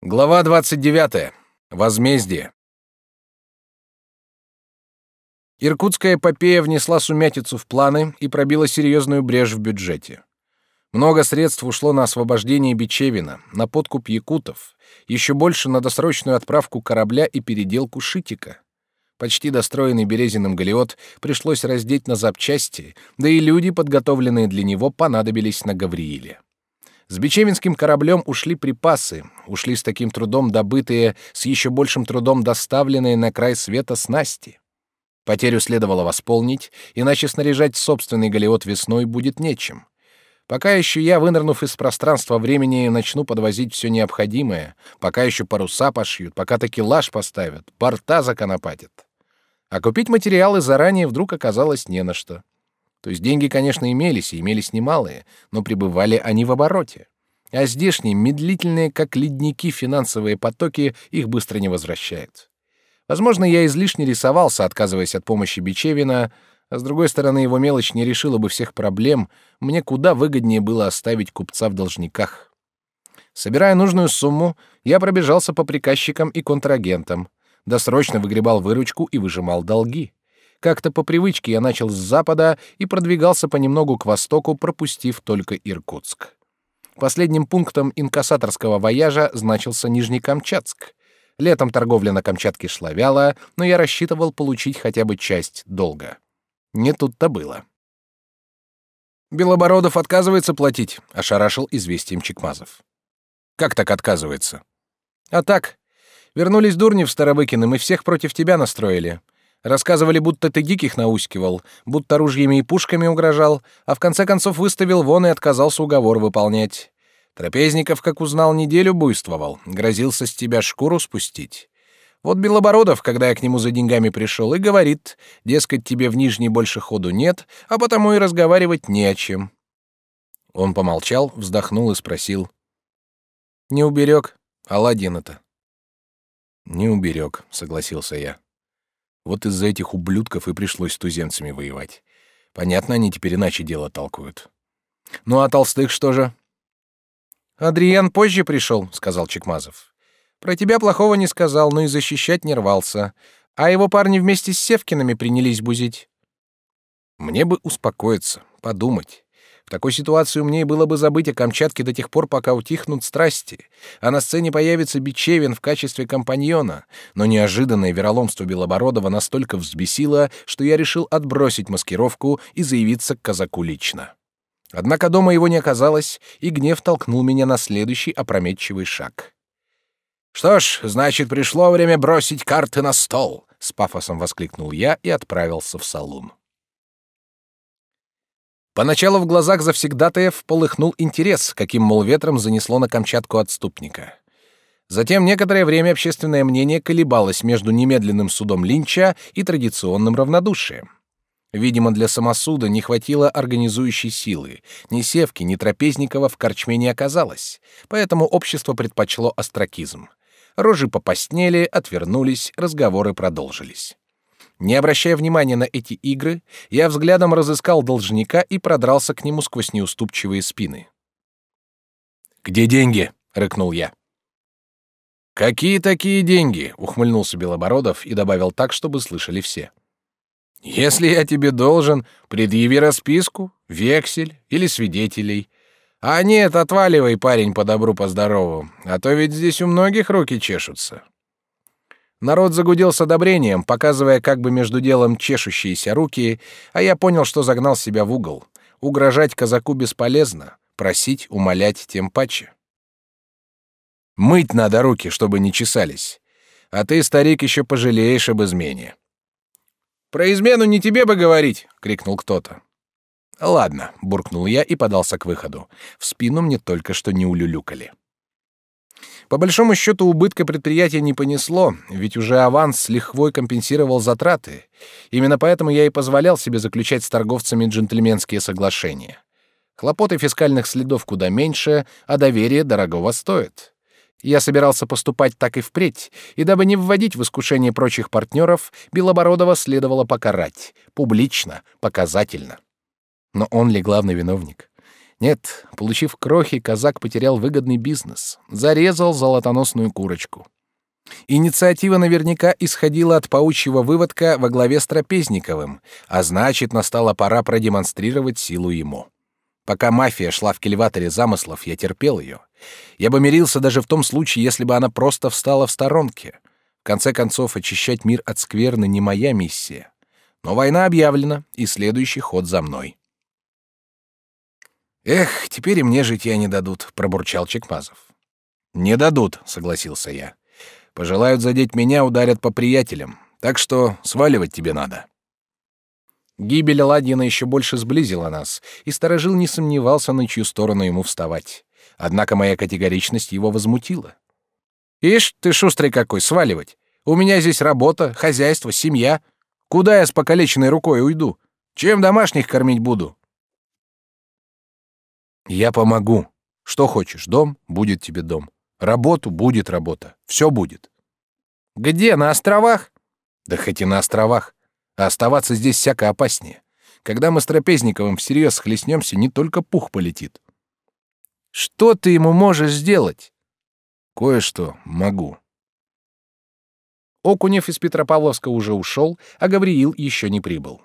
Глава 29. Возмездие. Иркутская эпопея внесла сумятицу в планы и пробила серьезную брешь в бюджете. Много средств ушло на освобождение Бичевина, на подкуп якутов, еще больше на досрочную отправку корабля и переделку Шитика. Почти достроенный Березиным галеот пришлось раздеть на запчасти, да и люди, подготовленные для него, понадобились на Гаврииле. С Бичевинским кораблем ушли припасы, ушли с таким трудом добытые, с еще большим трудом доставленные на край света снасти. Потерю следовало восполнить, иначе снаряжать собственный галеот весной будет нечем. Пока еще я, вынырнув из пространства времени, начну подвозить все необходимое, пока еще паруса пошьют, пока такелаж поставят, борта законопатят. А купить материалы заранее вдруг оказалось не на что. То есть деньги, конечно, имелись, и имелись немалые, но пребывали они в обороте. А здешние, медлительные, как ледники, финансовые потоки их быстро не возвращают. Возможно, я излишне рисовался, отказываясь от помощи Бичевина, а с другой стороны, его мелочь не решила бы всех проблем, мне куда выгоднее было оставить купца в должниках. Собирая нужную сумму, я пробежался по приказчикам и контрагентам, досрочно выгребал выручку и выжимал долги. Как-то по привычке я начал с запада и продвигался понемногу к востоку, пропустив только Иркутск. Последним пунктом инкассаторского вояжа значился Нижнекамчатск. Летом торговля на Камчатке шла вяло, но я рассчитывал получить хотя бы часть долга. Не тут-то было. Белобородов отказывается платить, ошарашил известием Чекмазов. Как так отказывается? А так, вернулись дурни в Старовыкиным и всех против тебя настроили. Рассказывали, будто ты диких наускивал, будто ружьями и пушками угрожал, а в конце концов выставил вон и отказался уговор выполнять. Трапезников, как узнал, неделю буйствовал, грозился с тебя шкуру спустить. Вот Белобородов, когда я к нему за деньгами пришел, и говорит, дескать, тебе в Нижней больше ходу нет, а потому и разговаривать не о чем. Он помолчал, вздохнул и спросил. «Не уберег, Аладдин это». «Не уберег», — согласился я. Вот из-за этих ублюдков и пришлось с туземцами воевать. Понятно, они теперь иначе дело толкуют. Ну а толстых что же? Адриан позже пришел, сказал Чекмазов. Про тебя плохого не сказал, но и защищать не рвался. А его парни вместе с Севкинами принялись бузить. Мне бы успокоиться, подумать. В такой ситуации умнее было бы забыть о Камчатке до тех пор, пока утихнут страсти, а на сцене появится Бичевин в качестве компаньона. Но неожиданное вероломство Белобородова настолько взбесило, что я решил отбросить маскировку и заявиться к казаку лично. Однако дома его не оказалось, и гнев толкнул меня на следующий опрометчивый шаг. «Что ж, значит, пришло время бросить карты на стол!» — с пафосом воскликнул я и отправился в салон. Поначалу в глазах завсегдатаев полыхнул интерес, каким, мол, ветром занесло на Камчатку отступника. Затем некоторое время общественное мнение колебалось между немедленным судом Линча и традиционным равнодушием. Видимо, для самосуда не хватило организующей силы. Ни Севки, ни Трапезникова в корчме не оказалось, поэтому общество предпочло остракизм. Рожи попостнели, отвернулись, разговоры продолжились. Не обращая внимания на эти игры, я взглядом разыскал должника и продрался к нему сквозь неуступчивые спины. «Где деньги?» — рыкнул я. «Какие такие деньги?» — ухмыльнулся Белобородов и добавил так, чтобы слышали все. «Если я тебе должен, предъяви расписку, вексель или свидетелей. А нет, отваливай, парень, по добру, по здорову, а то ведь здесь у многих руки чешутся». Народ загудел с одобрением, показывая как бы между делом чешущиеся руки, а я понял, что загнал себя в угол. Угрожать казаку бесполезно, просить, умолять тем паче. Мыть надо руки, чтобы не чесались. А ты, старик, еще пожалеешь об измене. Про измену не тебе бы говорить, крикнул кто-то. Ладно, буркнул я и подался к выходу. В спину мне только что не улюлюкали. По большому счету убытка предприятия не понесло, ведь уже аванс с лихвой компенсировал затраты. Именно поэтому я и позволял себе заключать с торговцами джентльменские соглашения. Хлопоты фискальных следов куда меньше, а доверие дорогого стоит. Я собирался поступать так и впредь, и дабы не вводить в искушение прочих партнеров, Белобородова следовало покарать, публично, показательно. Но он ли главный виновник? Нет, получив крохи, казак потерял выгодный бизнес, зарезал золотоносную курочку. Инициатива наверняка исходила от паучьего выводка во главе с Трапезниковым, а значит, настала пора продемонстрировать силу ему. Пока мафия шла в кильваторе замыслов, я терпел ее. Я бы мирился даже в том случае, если бы она просто встала в сторонке. В конце концов, очищать мир от скверны не моя миссия. Но война объявлена, и следующий ход за мной. «Эх, теперь и мне житья не дадут», — пробурчал Чекмазов. «Не дадут», — согласился я. «Пожелают задеть меня, ударят по приятелям. Так что сваливать тебе надо». Гибель Ладьина еще больше сблизила нас, и сторожил не сомневался, на чью сторону ему вставать. Однако моя категоричность его возмутила. «Ишь, ты шустрый какой, сваливать! У меня здесь работа, хозяйство, семья. Куда я с покалеченной рукой уйду? Чем домашних кормить буду?» «Я помогу. Что хочешь, дом — будет тебе дом. Работу — будет работа. Все будет». «Где, на островах?» «Да хоть и на островах. А оставаться здесь всяко опаснее. Когда мы с Трапезниковым всерьез схлестнемся, не только пух полетит». «Что ты ему можешь сделать?» «Кое-что могу». Окунев из Петропавловска уже ушел, а Гавриил еще не прибыл.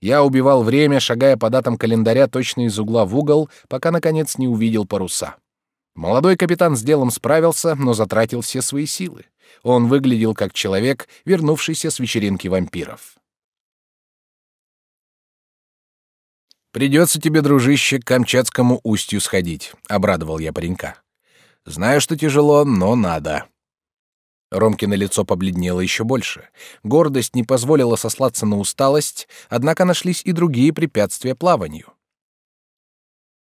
Я убивал время, шагая по датам календаря точно из угла в угол, пока, наконец, не увидел паруса. Молодой капитан с делом справился, но затратил все свои силы. Он выглядел как человек, вернувшийся с вечеринки вампиров. «Придется тебе, дружище, к Камчатскому устью сходить», — обрадовал я паренька. «Знаю, что тяжело, но надо». Ромкино лицо побледнело еще больше. Гордость не позволила сослаться на усталость, однако нашлись и другие препятствия плаванию.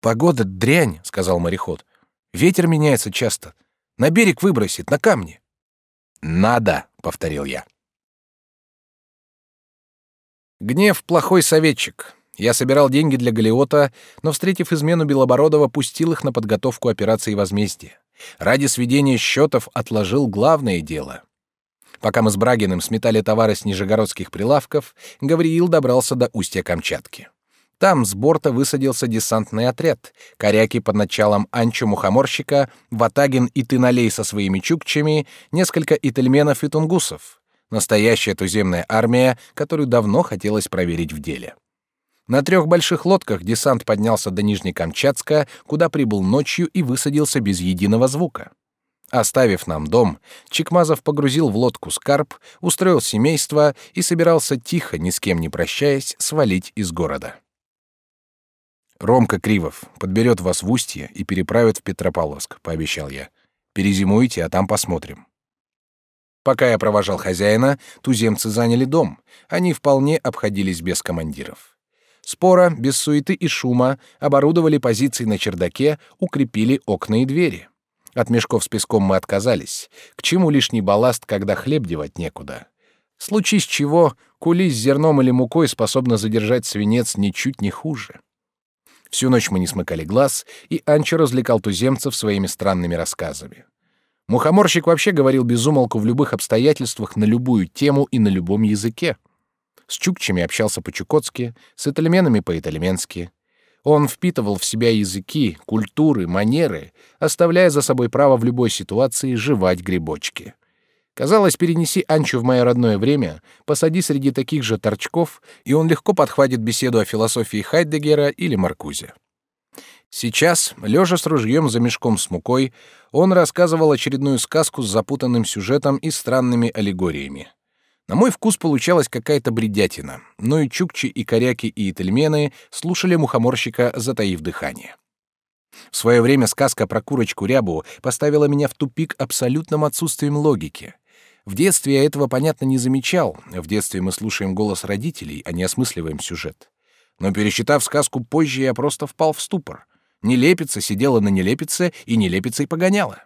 «Погода дрянь», — сказал мореход. «Ветер меняется часто. На берег выбросит, на камни». «Надо», — повторил я. Гнев — плохой советчик. Я собирал деньги для Галиота, но, встретив измену Белобородова, пустил их на подготовку операции возмездия. Ради сведения счетов отложил главное дело. Пока мы с Брагиным сметали товары с нижегородских прилавков, Гавриил добрался до устья Камчатки. Там с борта высадился десантный отряд. Коряки под началом Анчо Мухоморщика, Ватагин и Тыналей со своими чукчами, несколько ительменов и тунгусов. Настоящая туземная армия, которую давно хотелось проверить в деле. На трех больших лодках десант поднялся до Нижнекамчатска, куда прибыл ночью и высадился без единого звука. Оставив нам дом, Чекмазов погрузил в лодку скарб, устроил семейство и собирался тихо, ни с кем не прощаясь, свалить из города. Ромка Кривов подберет вас в Устье и переправит в Петропавловск, пообещал я. Перезимуйте, а там посмотрим. Пока я провожал хозяина, туземцы заняли дом. Они вполне обходились без командиров. Спора, без суеты и шума, оборудовали позиции на чердаке, укрепили окна и двери. От мешков с песком мы отказались. К чему лишний балласт, когда хлеб девать некуда? Случись чего, кули с зерном или мукой способна задержать свинец ничуть не хуже. Всю ночь мы не смыкали глаз, и Анчо развлекал туземцев своими странными рассказами. Мухоморщик вообще говорил без умолку в любых обстоятельствах на любую тему и на любом языке. С чукчами общался по-чукотски, с итальменами по-итальменски. Он впитывал в себя языки, культуры, манеры, оставляя за собой право в любой ситуации жевать грибочки. Казалось, перенеси Анчу в мое родное время, посади среди таких же торчков, и он легко подхватит беседу о философии Хайдегера или Маркузе. Сейчас, лежа с ружьем за мешком с мукой, он рассказывал очередную сказку с запутанным сюжетом и странными аллегориями. На мой вкус получалась какая-то бредятина, но и чукчи, и коряки, и итальмены слушали мухоморщика, затаив дыхание. В свое время сказка про курочку Рябу поставила меня в тупик абсолютным отсутствием логики. В детстве я этого, понятно, не замечал. В детстве мы слушаем голос родителей, а не осмысливаем сюжет. Но пересчитав сказку позже, я просто впал в ступор. Нелепица сидела на нелепице и нелепицей погоняла.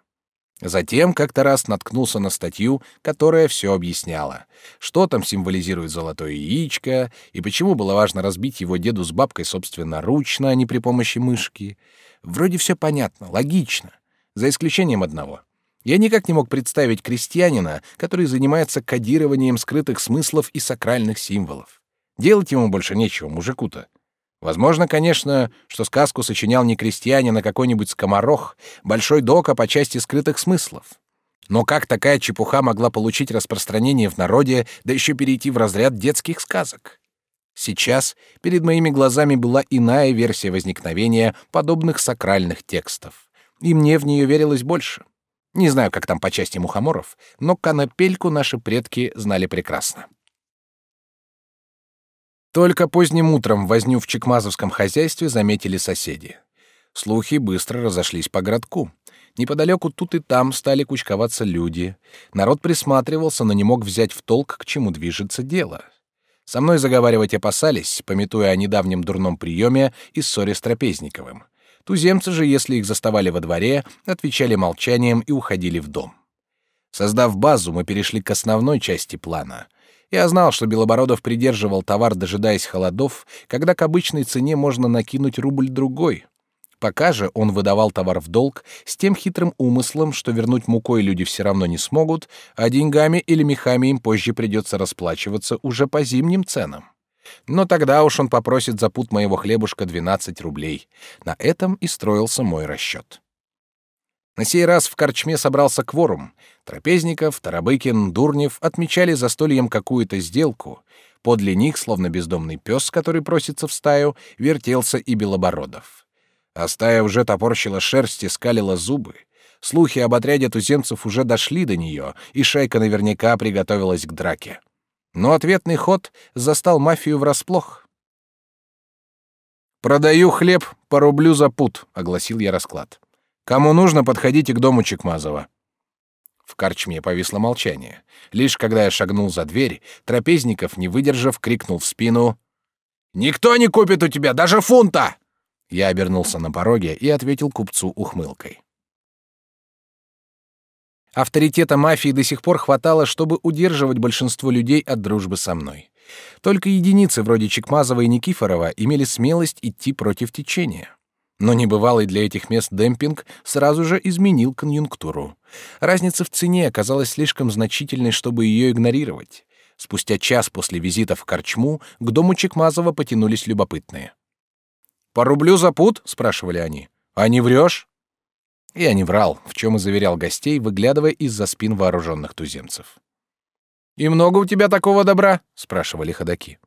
Затем как-то раз наткнулся на статью, которая все объясняла. Что там символизирует золотое яичко, и почему было важно разбить его деду с бабкой собственноручно, а не при помощи мышки. Вроде все понятно, логично, за исключением одного. Я никак не мог представить крестьянина, который занимается кодированием скрытых смыслов и сакральных символов. Делать ему больше нечего, мужику-то. Возможно, конечно, что сказку сочинял не крестьянин, а какой-нибудь скоморох, большой дока по части скрытых смыслов. Но как такая чепуха могла получить распространение в народе, да еще перейти в разряд детских сказок? Сейчас перед моими глазами была иная версия возникновения подобных сакральных текстов, и мне в нее верилось больше. Не знаю, как там по части мухоморов, но конопельку наши предки знали прекрасно. Только поздним утром возню в чекмазовском хозяйстве заметили соседи. Слухи быстро разошлись по городку. Неподалеку тут и там стали кучковаться люди. Народ присматривался, но не мог взять в толк, к чему движется дело. Со мной заговаривать опасались, пометуя о недавнем дурном приеме и ссоре с Трапезниковым. Туземцы же, если их заставали во дворе, отвечали молчанием и уходили в дом. Создав базу, мы перешли к основной части плана — я знал, что Белобородов придерживал товар, дожидаясь холодов, когда к обычной цене можно накинуть рубль-другой. Пока же он выдавал товар в долг с тем хитрым умыслом, что вернуть мукой люди все равно не смогут, а деньгами или мехами им позже придется расплачиваться уже по зимним ценам. Но тогда уж он попросит за пуд моего хлебушка 12 рублей. На этом и строился мой расчет. На сей раз в корчме собрался кворум. Трапезников, Тарабыкин, Дурнев отмечали за стольем какую-то сделку. Подле них, словно бездомный пес, который просится в стаю, вертелся и Белобородов. А стая уже топорщила шерсть и скалила зубы. Слухи об отряде туземцев уже дошли до нее, и шайка наверняка приготовилась к драке. Но ответный ход застал мафию врасплох. «Продаю хлеб по рублю за пуд», — огласил я расклад. Кому нужно, подходите к дому Чекмазова. В карчме повисло молчание. Лишь когда я шагнул за дверь, Трапезников, не выдержав, крикнул в спину: "Никто не купит у тебя даже фунта!" Я обернулся на пороге и ответил купцу ухмылкой. Авторитета мафии до сих пор хватало, чтобы удерживать большинство людей от дружбы со мной. Только единицы вроде Чекмазова и Никифорова имели смелость идти против течения. Но небывалый для этих мест демпинг сразу же изменил конъюнктуру. Разница в цене оказалась слишком значительной, чтобы ее игнорировать. Спустя час после визита в Корчму к дому Чекмазова потянулись любопытные. «По рублю за пуд?» — спрашивали они. «А не врешь?» Я не врал, в чем и заверял гостей, выглядывая из-за спин вооруженных туземцев. «И много у тебя такого добра?» — спрашивали ходаки.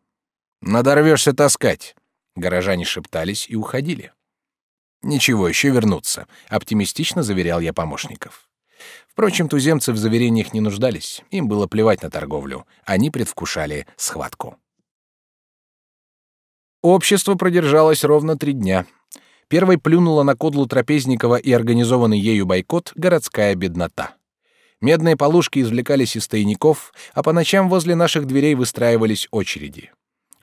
«Надорвешься таскать». Горожане шептались и уходили. Ничего, еще вернуться, оптимистично заверял я помощников. Впрочем, туземцы в заверениях не нуждались, им было плевать на торговлю, они предвкушали схватку. Общество продержалось ровно три дня. Первой плюнула на кодлу Трапезникова и организованный ею бойкот городская беднота. Медные полушки извлекались из тайников, а по ночам возле наших дверей выстраивались очереди.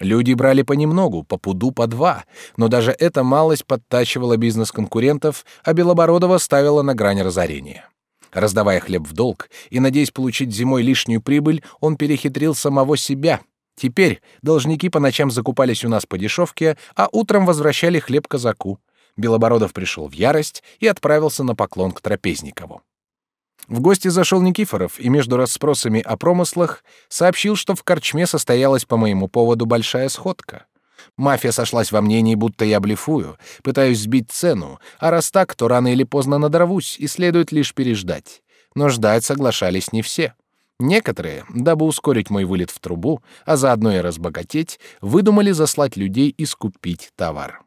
Люди брали понемногу, по пуду по два, но даже эта малость подтачивала бизнес конкурентов, а Белобородова ставила на грань разорения. Раздавая хлеб в долг и надеясь получить зимой лишнюю прибыль, он перехитрил самого себя. Теперь должники по ночам закупались у нас по дешевке, а утром возвращали хлеб казаку. Белобородов пришел в ярость и отправился на поклон к Трапезникову. В гости зашел Никифоров и между расспросами о промыслах сообщил, что в корчме состоялась по моему поводу большая сходка. Мафия сошлась во мнении, будто я блефую, пытаюсь сбить цену, а раз так, то рано или поздно надорвусь, и следует лишь переждать. Но ждать соглашались не все. Некоторые, дабы ускорить мой вылет в трубу, а заодно и разбогатеть, выдумали заслать людей и скупить товар.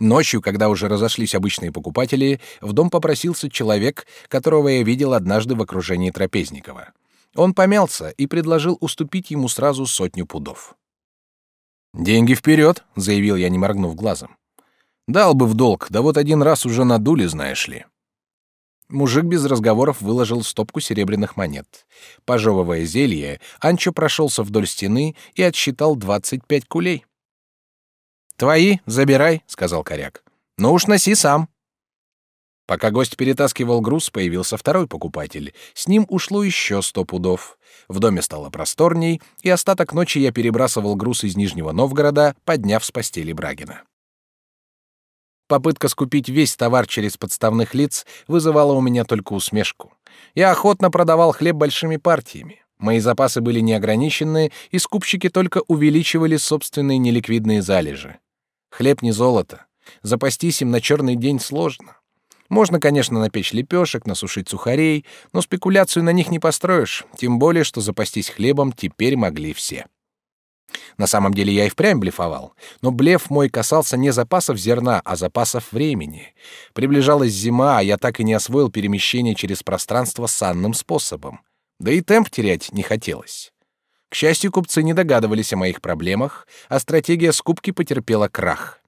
Ночью, когда уже разошлись обычные покупатели, в дом попросился человек, которого я видел однажды в окружении Трапезникова. Он помялся и предложил уступить ему сразу сотню пудов. «Деньги вперед!» — заявил я, не моргнув глазом. «Дал бы в долг, да вот один раз уже надули, знаешь ли». Мужик без разговоров выложил стопку серебряных монет. Пожевывая зелье, Анчо прошелся вдоль стены и отсчитал двадцать пять кулей. Твои, забирай, сказал коряк. Но уж носи сам. Пока гость перетаскивал груз, появился второй покупатель. С ним ушло еще сто пудов. В доме стало просторней, и остаток ночи я перебрасывал груз из Нижнего Новгорода, подняв с постели Брагина. Попытка скупить весь товар через подставных лиц вызывала у меня только усмешку. Я охотно продавал хлеб большими партиями. Мои запасы были неограниченные, и скупщики только увеличивали собственные неликвидные залежи. Хлеб не золото. Запастись им на черный день сложно. Можно, конечно, напечь лепешек, насушить сухарей, но спекуляцию на них не построишь, тем более, что запастись хлебом теперь могли все. На самом деле я и впрямь блефовал, но блеф мой касался не запасов зерна, а запасов времени. Приближалась зима, а я так и не освоил перемещение через пространство санным способом. Да и темп терять не хотелось. К счастью, купцы не догадывались о моих проблемах, а стратегия скупки потерпела крах.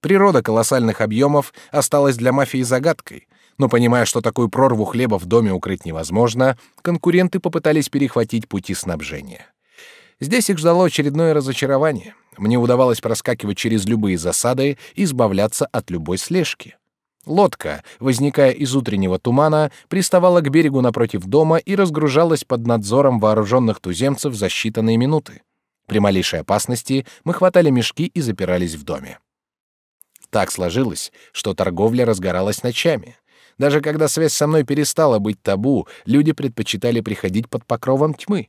Природа колоссальных объемов осталась для мафии загадкой, но понимая, что такую прорву хлеба в доме укрыть невозможно, конкуренты попытались перехватить пути снабжения. Здесь их ждало очередное разочарование. Мне удавалось проскакивать через любые засады и избавляться от любой слежки. Лодка, возникая из утреннего тумана, приставала к берегу напротив дома и разгружалась под надзором вооруженных туземцев за считанные минуты. При малейшей опасности мы хватали мешки и запирались в доме. Так сложилось, что торговля разгоралась ночами. Даже когда связь со мной перестала быть табу, люди предпочитали приходить под покровом тьмы.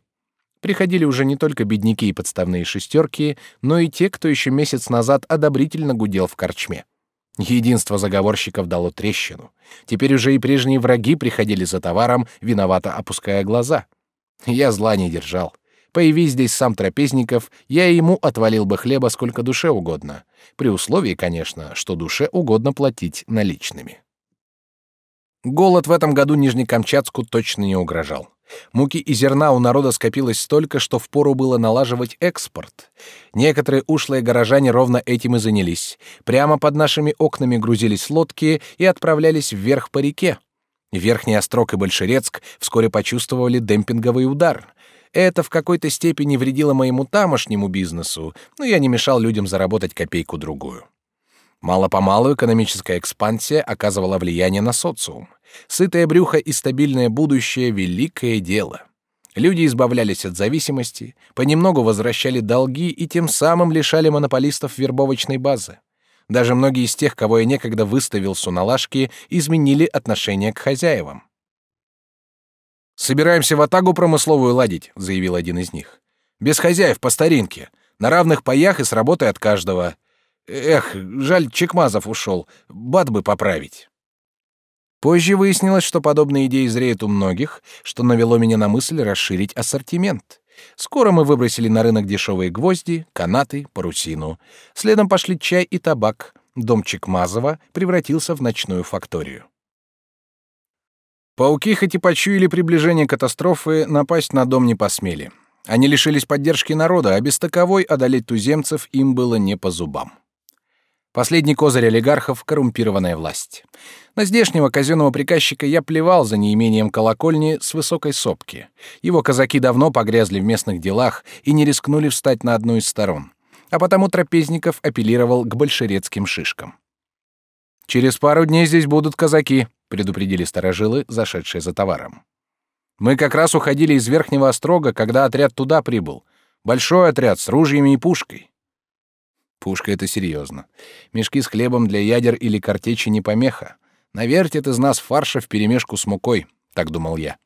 Приходили уже не только бедняки и подставные шестерки, но и те, кто еще месяц назад одобрительно гудел в корчме. Единство заговорщиков дало трещину. Теперь уже и прежние враги приходили за товаром, виновато опуская глаза. Я зла не держал. Появись здесь сам Трапезников, я ему отвалил бы хлеба сколько душе угодно. При условии, конечно, что душе угодно платить наличными. Голод в этом году Нижнекамчатску точно не угрожал. Муки и зерна у народа скопилось столько, что впору было налаживать экспорт. Некоторые ушлые горожане ровно этим и занялись. Прямо под нашими окнами грузились лодки и отправлялись вверх по реке. Верхний Острог и Большерецк вскоре почувствовали демпинговый удар. Это в какой-то степени вредило моему тамошнему бизнесу, но я не мешал людям заработать копейку-другую. Мало-помалу экономическая экспансия оказывала влияние на социум. Сытое брюхо и стабильное будущее — великое дело. Люди избавлялись от зависимости, понемногу возвращали долги и тем самым лишали монополистов вербовочной базы. Даже многие из тех, кого я некогда выставил с уналашки, изменили отношение к хозяевам. «Собираемся в атагу промысловую ладить», — заявил один из них. «Без хозяев, по старинке. На равных паях и с работой от каждого. Эх, жаль, Чекмазов ушел. Бат бы поправить». Позже выяснилось, что подобные идеи зреют у многих, что навело меня на мысль расширить ассортимент. Скоро мы выбросили на рынок дешевые гвозди, канаты, парусину. Следом пошли чай и табак. Дом Чекмазова превратился в ночную факторию. Пауки, хоть и почуяли приближение катастрофы, напасть на дом не посмели. Они лишились поддержки народа, а без таковой одолеть туземцев им было не по зубам. Последний козырь олигархов — коррумпированная власть. На здешнего казенного приказчика я плевал за неимением колокольни с высокой сопки. Его казаки давно погрязли в местных делах и не рискнули встать на одну из сторон. А потому Трапезников апеллировал к большерецким шишкам. «Через пару дней здесь будут казаки», — предупредили старожилы, зашедшие за товаром. «Мы как раз уходили из Верхнего Острога, когда отряд туда прибыл. Большой отряд с ружьями и пушкой. Пушка — это серьезно. Мешки с хлебом для ядер или картечи не помеха. Навертит из нас фарша вперемешку с мукой, так думал я.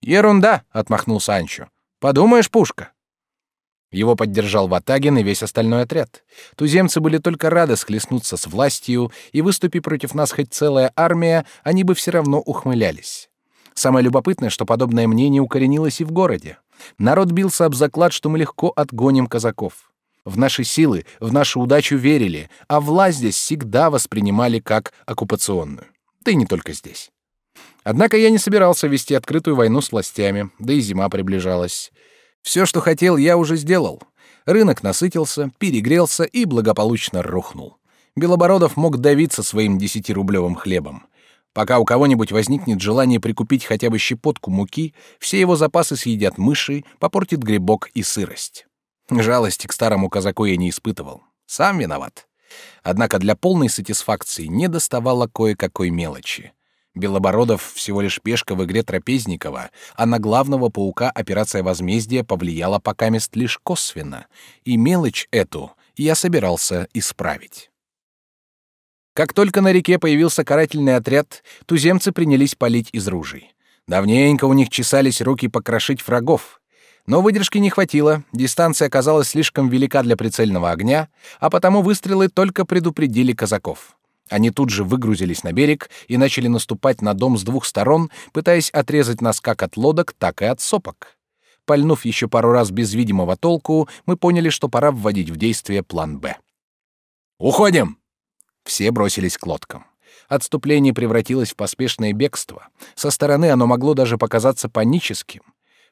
«Ерунда!» — отмахнулся Анчо. «Подумаешь, пушка!» Его поддержал Ватагин и весь остальной отряд. Туземцы были только рады схлестнуться с властью, и выступи против нас хоть целая армия, они бы все равно ухмылялись. Самое любопытное, что подобное мнение укоренилось и в городе. Народ бился об заклад, что мы легко отгоним казаков. В наши силы, в нашу удачу верили, а власть здесь всегда воспринимали как оккупационную. Да и не только здесь. Однако я не собирался вести открытую войну с властями, да и зима приближалась. Все, что хотел, я уже сделал. Рынок насытился, перегрелся и благополучно рухнул. Белобородов мог давиться своим десятирублевым хлебом. Пока у кого-нибудь возникнет желание прикупить хотя бы щепотку муки, все его запасы съедят мыши, попортит грибок и сырость. Жалости к старому казаку я не испытывал. Сам виноват. Однако для полной сатисфакции не доставало кое-какой мелочи. Белобородов всего лишь пешка в игре Трапезникова, а на главного паука операция возмездия повлияла пока мест лишь косвенно, и мелочь эту я собирался исправить. Как только на реке появился карательный отряд, туземцы принялись палить из ружей. Давненько у них чесались руки покрошить врагов. Но выдержки не хватило, дистанция оказалась слишком велика для прицельного огня, а потому выстрелы только предупредили казаков. Они тут же выгрузились на берег и начали наступать на дом с двух сторон, пытаясь отрезать нас как от лодок, так и от сопок. Пальнув еще пару раз без видимого толку, мы поняли, что пора вводить в действие план «Б». «Уходим!» Все бросились к лодкам. Отступление превратилось в поспешное бегство. Со стороны оно могло даже показаться паническим.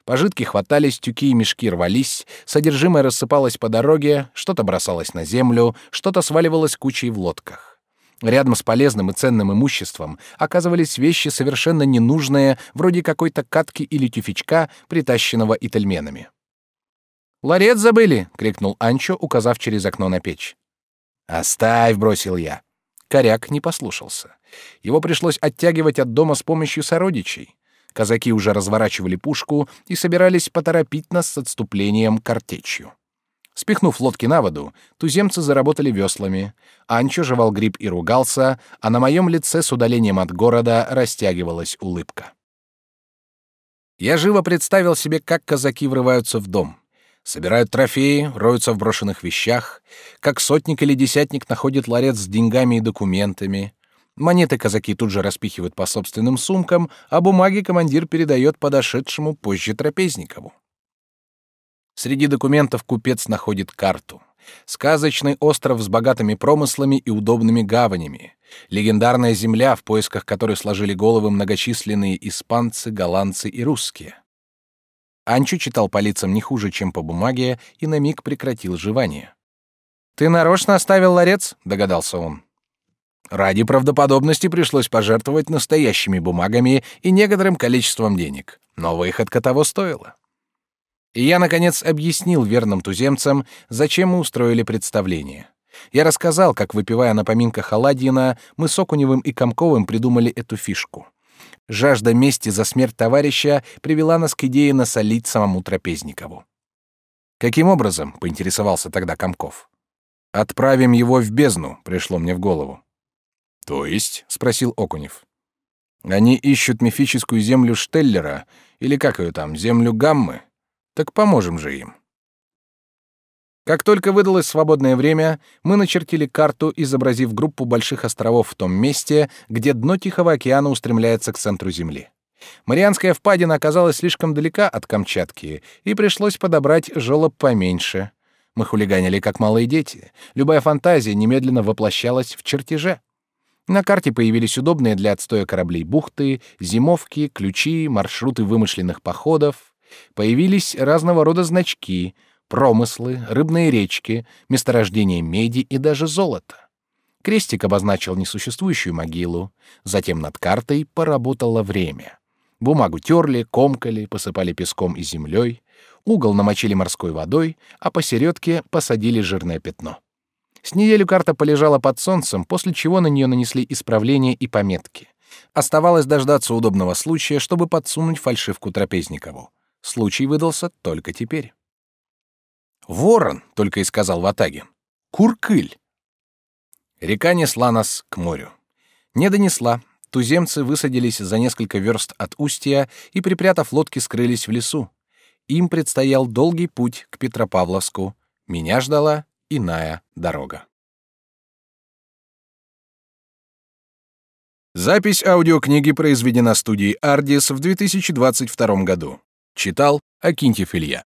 Пожитки хватались, тюки и мешки рвались, содержимое рассыпалось по дороге, что-то бросалось на землю, что-то сваливалось кучей в лодках. Рядом с полезным и ценным имуществом оказывались вещи совершенно ненужные, вроде какой-то катки или тюфячка, притащенного итальменами. «Ларец забыли!» — крикнул Анчо, указав через окно на печь. «Оставь!» — бросил я. Коряк не послушался. Его пришлось оттягивать от дома с помощью сородичей. Казаки уже разворачивали пушку и собирались поторопить нас с отступлением картечью. Спихнув лодки на воду, туземцы заработали веслами. Анчо жевал гриб и ругался, а на моем лице с удалением от города растягивалась улыбка. Я живо представил себе, как казаки врываются в дом. Собирают трофеи, роются в брошенных вещах, как сотник или десятник находит ларец с деньгами и документами. Монеты казаки тут же распихивают по собственным сумкам, а бумаги командир передает подошедшему позже Трапезникову. Среди документов купец находит карту. Сказочный остров с богатыми промыслами и удобными гаванями. Легендарная земля, в поисках которой сложили головы многочисленные испанцы, голландцы и русские. Анчу читал по лицам не хуже, чем по бумаге, и на миг прекратил жевание. «Ты нарочно оставил ларец?» — догадался он. Ради правдоподобности пришлось пожертвовать настоящими бумагами и некоторым количеством денег, но выходка того стоила. И я, наконец, объяснил верным туземцам, зачем мы устроили представление. Я рассказал, как, выпивая на поминках Аладдина, мы с Окуневым и Комковым придумали эту фишку. Жажда мести за смерть товарища привела нас к идее насолить самому Трапезникову. «Каким образом?» — поинтересовался тогда Комков. «Отправим его в бездну», — пришло мне в голову. «То есть?» — спросил Окунев. «Они ищут мифическую землю Штеллера, или как ее там, землю Гаммы? Так поможем же им». Как только выдалось свободное время, мы начертили карту, изобразив группу больших островов в том месте, где дно Тихого океана устремляется к центру Земли. Марианская впадина оказалась слишком далека от Камчатки, и пришлось подобрать жёлоб поменьше. Мы хулиганили как малые дети. Любая фантазия немедленно воплощалась в чертеже. На карте появились удобные для отстоя кораблей бухты, зимовки, ключи, маршруты вымышленных походов. Появились разного рода значки, промыслы, рыбные речки, месторождения меди и даже золота. Крестик обозначил несуществующую могилу. Затем над картой поработало время. Бумагу терли, комкали, посыпали песком и землей. Угол намочили морской водой, а посередке посадили жирное пятно. С неделю карта полежала под солнцем, после чего на нее нанесли исправления и пометки. Оставалось дождаться удобного случая, чтобы подсунуть фальшивку Трапезникову. Случай выдался только теперь. «Ворон», — только и сказал Ватагин. «Куркыль». Река несла нас к морю. Не донесла. Туземцы высадились за несколько верст от устья и, припрятав лодки, скрылись в лесу. Им предстоял долгий путь к Петропавловску. Меня ждала иная дорога. Запись аудиокниги произведена студией Ardis в 2022 году. Читал Акинтьев Илья.